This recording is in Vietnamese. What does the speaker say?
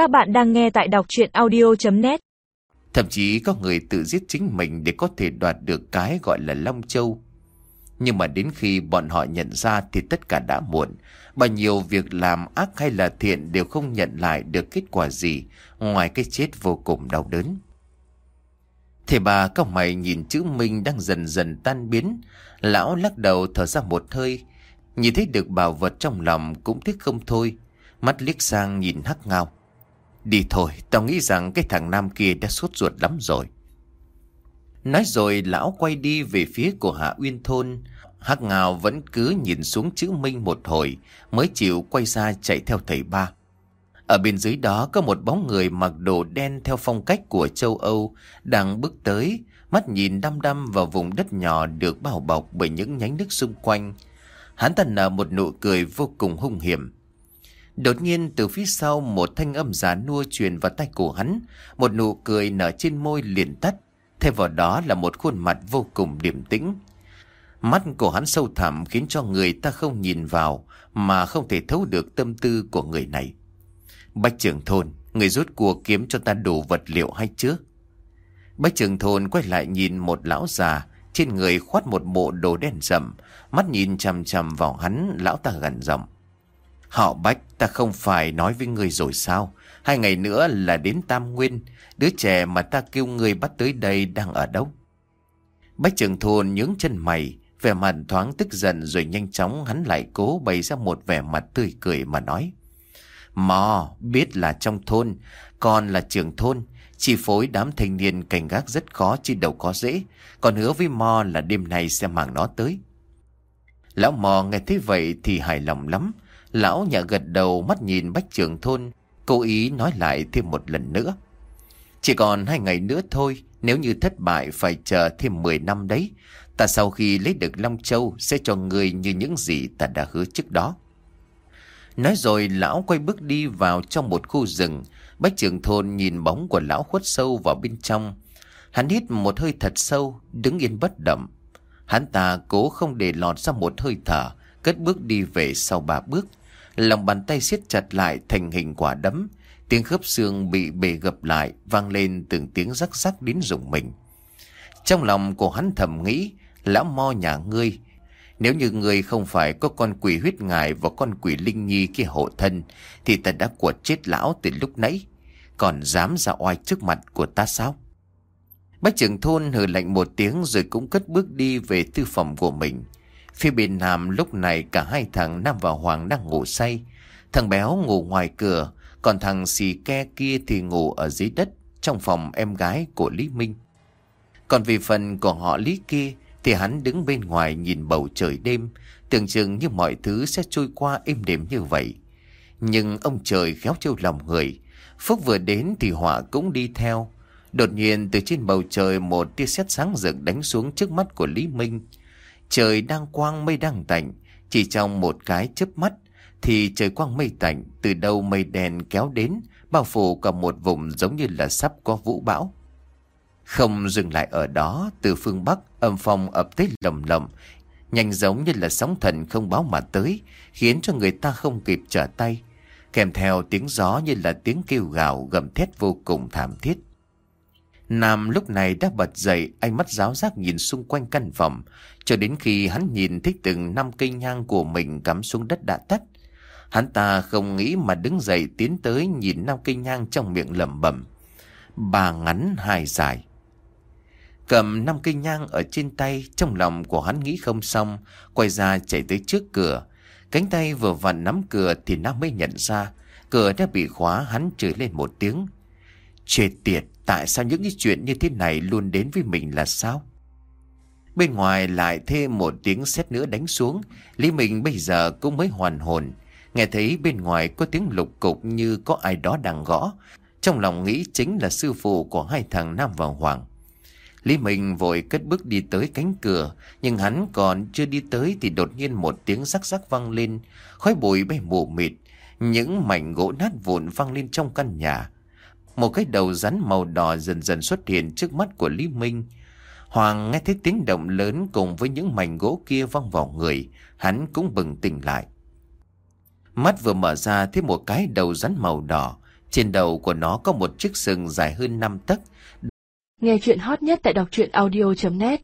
Các bạn đang nghe tại đọc chuyện audio.net Thậm chí có người tự giết chính mình để có thể đoạt được cái gọi là Long Châu. Nhưng mà đến khi bọn họ nhận ra thì tất cả đã muộn. Bao nhiêu việc làm ác hay là thiện đều không nhận lại được kết quả gì, ngoài cái chết vô cùng đau đớn. Thầy bà cao mày nhìn chữ Minh đang dần dần tan biến. Lão lắc đầu thở ra một hơi. Nhìn thấy được bảo vật trong lòng cũng tiếc không thôi. Mắt liếc sang nhìn hắc ngao. Đi thôi, tao nghĩ rằng cái thằng nam kia đã sốt ruột lắm rồi. Nói rồi lão quay đi về phía của Hạ Uyên Thôn. Hắc Ngào vẫn cứ nhìn xuống chữ Minh một hồi mới chịu quay ra chạy theo thầy ba. Ở bên dưới đó có một bóng người mặc đồ đen theo phong cách của châu Âu đang bước tới, mắt nhìn đăm đăm vào vùng đất nhỏ được bao bọc bởi những nhánh nước xung quanh. Hắn ta nở một nụ cười vô cùng hung hiểm. Đột nhiên từ phía sau một thanh âm giả nua truyền vào tay cổ hắn, một nụ cười nở trên môi liền tắt, thay vào đó là một khuôn mặt vô cùng điềm tĩnh. Mắt của hắn sâu thẳm khiến cho người ta không nhìn vào mà không thể thấu được tâm tư của người này. Bách trưởng thôn, người rút cuộc kiếm cho ta đủ vật liệu hay chưa? Bách trưởng thôn quay lại nhìn một lão già, trên người khoát một bộ đồ đen rậm, mắt nhìn chằm chằm vào hắn, lão ta gần giọng. Họ Bách, ta không phải nói với người rồi sao? Hai ngày nữa là đến Tam Nguyên, đứa trẻ mà ta kêu người bắt tới đây đang ở đâu? Bách trưởng thôn nhướng chân mày, vẻ mặt thoáng tức giận rồi nhanh chóng hắn lại cố bày ra một vẻ mặt tươi cười mà nói. Mò, biết là trong thôn, còn là trưởng thôn, chi phối đám thanh niên cảnh gác rất khó chứ đâu có dễ, còn hứa với Mò là đêm nay sẽ mang nó tới. Lão Mò nghe thấy vậy thì hài lòng lắm, lão nhà gật đầu mắt nhìn bách trưởng thôn, cố ý nói lại thêm một lần nữa. Chỉ còn hai ngày nữa thôi, nếu như thất bại phải chờ thêm 10 năm đấy, ta sau khi lấy được Long Châu sẽ cho người như những gì ta đã hứa trước đó. Nói rồi lão quay bước đi vào trong một khu rừng. Bách trưởng thôn nhìn bóng của lão khuất sâu vào bên trong. Hắn hít một hơi thật sâu, đứng yên bất động. Hắn ta cố không để lọt ra một hơi thở, cất bước đi về sau ba bước. Lòng bàn tay siết chặt lại thành hình quả đấm. Tiếng khớp xương bị bề gập lại, vang lên từng tiếng rắc rắc đến rùng mình. Trong lòng của hắn thầm nghĩ, lão mo nhà ngươi, nếu như ngươi không phải có con quỷ huyết ngài và con quỷ linh nhi kia hộ thân, thì ta đã quật chết lão từ lúc nãy. Còn dám ra oai trước mặt của ta sao? Bách trưởng thôn hừ lạnh một tiếng rồi cũng cất bước đi về tư phòng của mình. Phía bên Nam lúc này cả hai thằng Nam và Hoàng đang ngủ say. Thằng béo ngủ ngoài cửa, còn thằng xì ke kia thì ngủ ở dưới đất trong phòng em gái của Lý Minh. Còn vì phần của họ Lý kia thì hắn đứng bên ngoài nhìn bầu trời đêm, tưởng chừng như mọi thứ sẽ trôi qua êm đềm như vậy. Nhưng ông trời khéo trêu lòng người, phúc vừa đến thì họa cũng đi theo. Đột nhiên từ trên bầu trời một tia sét sáng rực đánh xuống trước mắt của Lý Minh. Trời đang quang mây đang tạnh, chỉ trong một cái chớp mắt thì trời quang mây tạnh, từ đâu mây đen kéo đến, bao phủ cả một vùng giống như là sắp có vũ bão. Không dừng lại ở đó, từ phương Bắc, âm phong ập tới lầm lầm, nhanh giống như là sóng thần không báo mà tới, khiến cho người ta không kịp trở tay. Kèm theo tiếng gió như là tiếng kêu gào gầm thét vô cùng thảm thiết. Nam lúc này đã bật dậy, ánh mắt giáo giác nhìn xung quanh căn phòng, cho đến khi hắn nhìn thấy từng năm cây nhang của mình cắm xuống đất đã tắt. Hắn ta không nghĩ mà đứng dậy tiến tới nhìn năm cây nhang trong miệng lẩm bẩm. Ba ngắn hai dài. Cầm năm cây nhang ở trên tay, trong lòng của hắn nghĩ không xong, quay ra chạy tới trước cửa. Cánh tay vừa vặn nắm cửa thì Nam mới nhận ra, cửa đã bị khóa hắn chửi lên một tiếng. Chê tiệt, tại sao những cái chuyện như thế này luôn đến với mình là sao? Bên ngoài lại thêm một tiếng sét nữa đánh xuống, Lý Minh bây giờ cũng mới hoàn hồn. Nghe thấy bên ngoài có tiếng lục cục như có ai đó đang gõ. Trong lòng nghĩ chính là sư phụ của hai thằng Nam và Hoàng. Lý Minh vội cất bước đi tới cánh cửa, nhưng hắn còn chưa đi tới thì đột nhiên một tiếng rắc rắc vang lên, khói bụi bay mù mịt, những mảnh gỗ nát vụn vang lên trong căn nhà. Một cái đầu rắn màu đỏ dần dần xuất hiện trước mắt của Lý Minh. Hoàng nghe thấy tiếng động lớn cùng với những mảnh gỗ kia văng vào người, hắn cũng bừng tỉnh lại. Mắt vừa mở ra thấy một cái đầu rắn màu đỏ, Trên đầu của nó có một chiếc sừng dài hơn 5 tấc. Nghe chuyện hot nhất tại đọc truyện audio.net